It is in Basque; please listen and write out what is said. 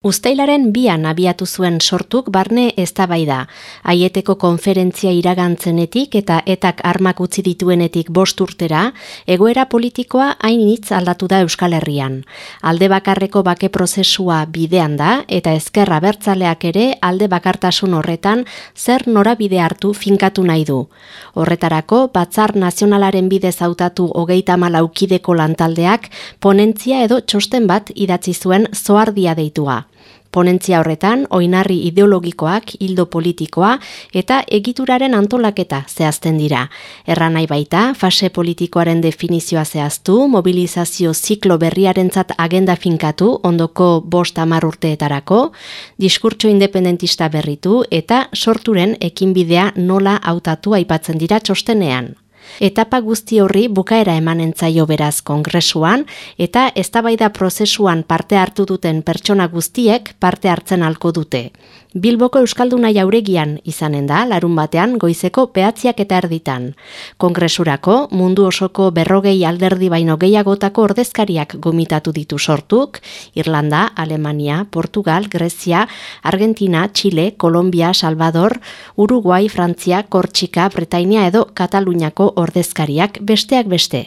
Uztailaren bian abiatu zuen sortuk barne eztabaida. Aieteko konferentzia iragantzenetik eta etak armak utzi dituenetik bost urtera, egoera politikoa hain hitz aldatu da Euskal Herrian. Alde bakarreko bake prozesua bidean da eta ezkerra bertzaleak ere alde bakartasun horretan zer norabide hartu finkatu nahi du. Horretarako, Batzar Nazionalaren bidez hautatu hogeita malaukideko lantaldeak ponentzia edo txosten bat idatzi zuen zoardia deitua. Ponentzia horretan, oinarri ideologikoak, hildo politikoa eta egituraren antolaketa zehazten dira. Erra nahi baita, fase politikoaren definizioa zehaztu, mobilizazio ziklo berriarentzat agenda finkatu, ondoko bost amar urteetarako, diskurtso independentista berritu eta sorturen ekinbidea nola hautatu aipatzen dira txostenean. Etapa guzti horri bukaera emanen zaio beraz kongresuan eta eztabaida prozesuan parte hartu duten pertsona guztiek parte hartzen alko dute. Bilboko Euskalduna jauregian izanen da, larun batean goizeko pehatziak eta erditan. Kongresurako mundu osoko berrogei alderdi baino gehiagotako ordezkariak gomitatu ditu sortuk, Irlanda, Alemania, Portugal, Grezia, Argentina, Chile, Kolombia, Salvador, Uruguai, Frantzia, Kortxika, Bretainia edo Kataluniako ordezkariak besteak beste.